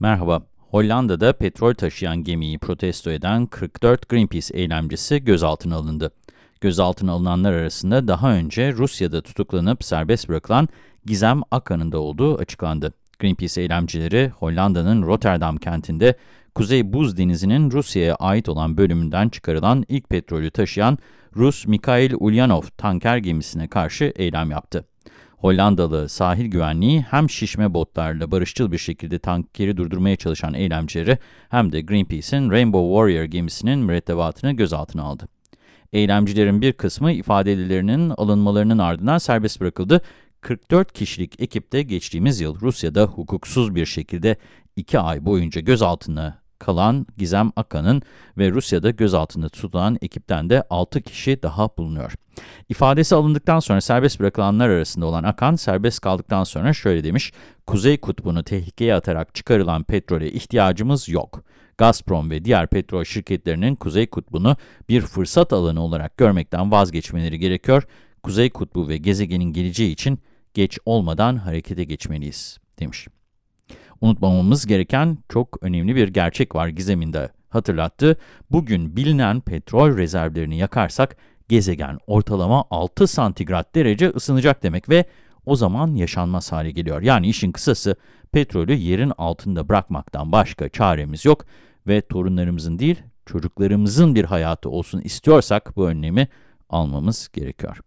Merhaba. Hollanda'da petrol taşıyan gemiyi protesto eden 44 Greenpeace eylemcisi gözaltına alındı. Gözaltına alınanlar arasında daha önce Rusya'da tutuklanıp serbest bırakılan Gizem Akan'ın da olduğu açıklandı. Greenpeace eylemcileri Hollanda'nın Rotterdam kentinde Kuzey Buz Denizi'nin Rusya'ya ait olan bölümünden çıkarılan ilk petrolü taşıyan Rus Mikhail Ulyanov tanker gemisine karşı eylem yaptı. Hollandalı sahil güvenliği hem şişme botlarla barışçıl bir şekilde tankeri durdurmaya çalışan eylemcileri hem de Greenpeace'in Rainbow Warrior gemisinin mürettebatını gözaltına aldı. Eylemcilerin bir kısmı ifadelerinin alınmalarının ardından serbest bırakıldı. 44 kişilik ekipte geçtiğimiz yıl Rusya'da hukuksuz bir şekilde 2 ay boyunca gözaltına kalan Gizem Akan'ın ve Rusya'da gözaltında tutulan ekipten de 6 kişi daha bulunuyor. İfadesi alındıktan sonra serbest bırakılanlar arasında olan Akan, serbest kaldıktan sonra şöyle demiş, Kuzey Kutbu'nu tehlikeye atarak çıkarılan petrole ihtiyacımız yok. Gazprom ve diğer petrol şirketlerinin Kuzey Kutbu'nu bir fırsat alanı olarak görmekten vazgeçmeleri gerekiyor. Kuzey Kutbu ve gezegenin geleceği için geç olmadan harekete geçmeliyiz, demiş. Unutmamamız gereken çok önemli bir gerçek var gizeminde hatırlattı. Bugün bilinen petrol rezervlerini yakarsak gezegen ortalama 6 santigrat derece ısınacak demek ve o zaman yaşanmaz hale geliyor. Yani işin kısası petrolü yerin altında bırakmaktan başka çaremiz yok ve torunlarımızın değil çocuklarımızın bir hayatı olsun istiyorsak bu önlemi almamız gerekiyor.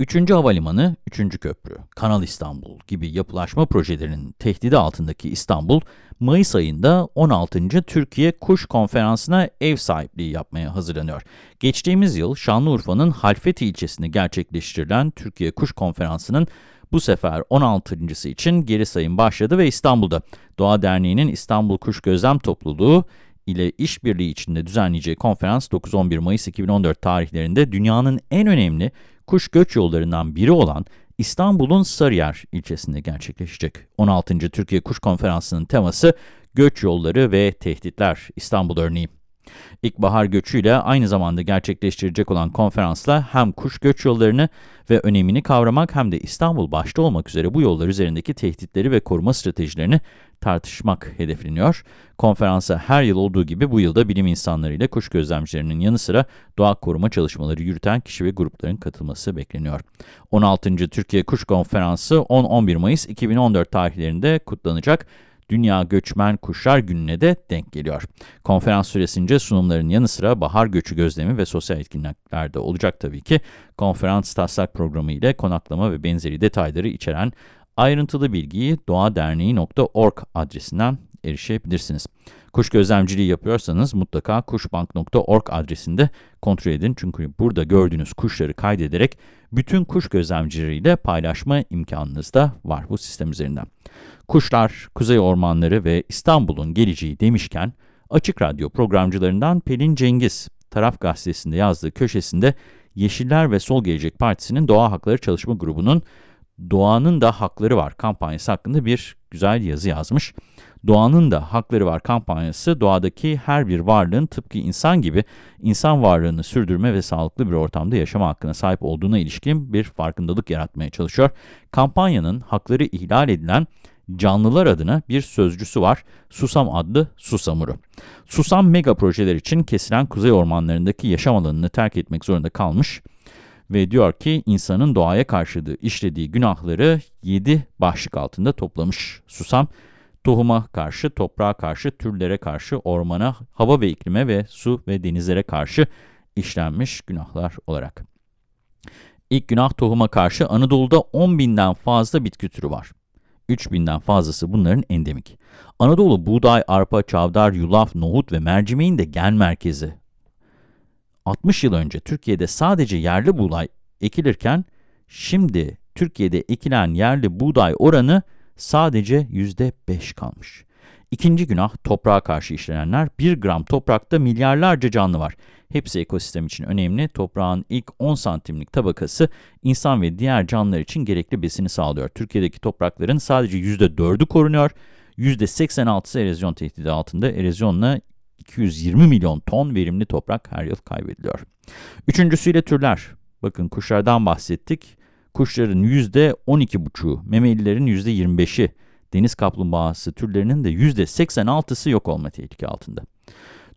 Üçüncü havalimanı, üçüncü köprü, Kanal İstanbul gibi yapılaşma projelerinin tehdidi altındaki İstanbul, Mayıs ayında 16. Türkiye Kuş Konferansı'na ev sahipliği yapmaya hazırlanıyor. Geçtiğimiz yıl Şanlıurfa'nın Halfeti ilçesinde gerçekleştirilen Türkiye Kuş Konferansı'nın bu sefer 16.sı için geri sayım başladı ve İstanbul'da Doğa Derneği'nin İstanbul Kuş Gözlem Topluluğu ile işbirliği içinde düzenleyeceği konferans 9-11 Mayıs 2014 tarihlerinde dünyanın en önemli kuş göç yollarından biri olan İstanbul'un Sarıyer ilçesinde gerçekleşecek. 16. Türkiye Kuş Konferansı'nın teması göç yolları ve tehditler İstanbul örneği. İlkbahar göçüyle aynı zamanda gerçekleştirecek olan konferansla hem kuş göç yollarını ve önemini kavramak hem de İstanbul başta olmak üzere bu yollar üzerindeki tehditleri ve koruma stratejilerini tartışmak hedefleniyor. Konferansa her yıl olduğu gibi bu yılda bilim insanlarıyla kuş gözlemcilerinin yanı sıra doğa koruma çalışmaları yürüten kişi ve grupların katılması bekleniyor. 16. Türkiye Kuş Konferansı 10-11 Mayıs 2014 tarihlerinde kutlanacak. Dünya Göçmen Kuşlar Günü'ne de denk geliyor. Konferans süresince sunumların yanı sıra bahar göçü gözlemi ve sosyal etkinlikler de olacak tabii ki. Konferans taslak programı ile konaklama ve benzeri detayları içeren ayrıntılı bilgiyi doğaderneği.org adresinden erişebilirsiniz. Kuş gözlemciliği yapıyorsanız mutlaka kuşbank.org adresinde kontrol edin. Çünkü burada gördüğünüz kuşları kaydederek bütün kuş gözlemcileriyle paylaşma imkanınız da var bu sistem üzerinden. Kuşlar, kuzey ormanları ve İstanbul'un geleceği demişken, Açık Radyo programcılarından Pelin Cengiz, Taraf Gazetesi'nde yazdığı köşesinde Yeşiller ve Sol Gelecek Partisi'nin Doğa Hakları Çalışma Grubu'nun Doğanın da Hakları Var kampanyası hakkında bir güzel yazı yazmış. Doğanın da Hakları Var kampanyası doğadaki her bir varlığın tıpkı insan gibi insan varlığını sürdürme ve sağlıklı bir ortamda yaşama hakkına sahip olduğuna ilişkin bir farkındalık yaratmaya çalışıyor. Kampanyanın hakları ihlal edilen canlılar adına bir sözcüsü var. Susam adlı susamuru. Susam mega projeler için kesilen kuzey ormanlarındaki yaşam alanını terk etmek zorunda kalmış ve diyor ki insanın doğaya karşı işlediği günahları 7 başlık altında toplamış Susam. Tohuma karşı, toprağa karşı, türlere karşı, ormana, hava ve iklime ve su ve denizlere karşı işlenmiş günahlar olarak. İlk günah tohuma karşı Anadolu'da 10 binden fazla bitki türü var. 3000'den fazlası bunların endemik. Anadolu buğday, arpa, çavdar, yulaf, nohut ve mercimeğin de gen merkezi. 60 yıl önce Türkiye'de sadece yerli buğday ekilirken şimdi Türkiye'de ekilen yerli buğday oranı sadece %5 kalmış. İkinci günah toprağa karşı işlenenler. 1 gram toprakta milyarlarca canlı var. Hepsi ekosistem için önemli. Toprağın ilk 10 santimlik tabakası insan ve diğer canlılar için gerekli besini sağlıyor. Türkiye'deki toprakların sadece %4'ü korunuyor. %86'sı erozyon tehdidi altında. Erozyonla 220 milyon ton verimli toprak her yıl kaybediliyor. Üçüncüsüyle türler. Bakın kuşlardan bahsettik. Kuşların %12,5'u, memelilerin %25'i, Deniz kaplumbağası türlerinin de %86'sı yok olma tehlike altında.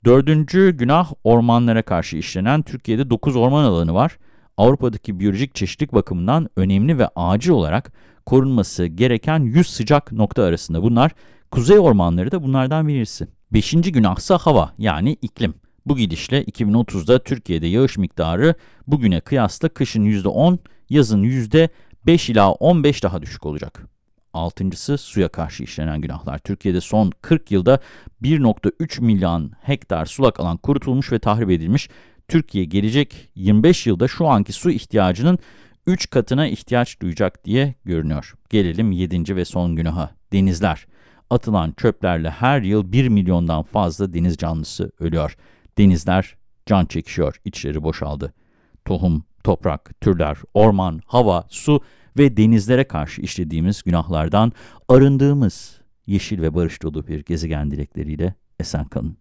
Dördüncü günah ormanlara karşı işlenen Türkiye'de 9 orman alanı var. Avrupa'daki biyolojik çeşitlilik bakımından önemli ve acil olarak korunması gereken 100 sıcak nokta arasında. Bunlar kuzey ormanları da bunlardan birisi. Beşinci günahsa hava yani iklim. Bu gidişle 2030'da Türkiye'de yağış miktarı bugüne kıyasla kışın %10, yazın %5 ila 15 daha düşük olacak. Altıncısı suya karşı işlenen günahlar. Türkiye'de son 40 yılda 1.3 milyon hektar sulak alan kurutulmuş ve tahrip edilmiş. Türkiye gelecek 25 yılda şu anki su ihtiyacının 3 katına ihtiyaç duyacak diye görünüyor. Gelelim 7. ve son günaha. Denizler. Atılan çöplerle her yıl 1 milyondan fazla deniz canlısı ölüyor. Denizler can çekişiyor, içleri boşaldı. Tohum, toprak, türler, orman, hava, su ve denizlere karşı işlediğimiz günahlardan arındığımız yeşil ve barış dolu bir gezegen dilekleriyle esen kalın.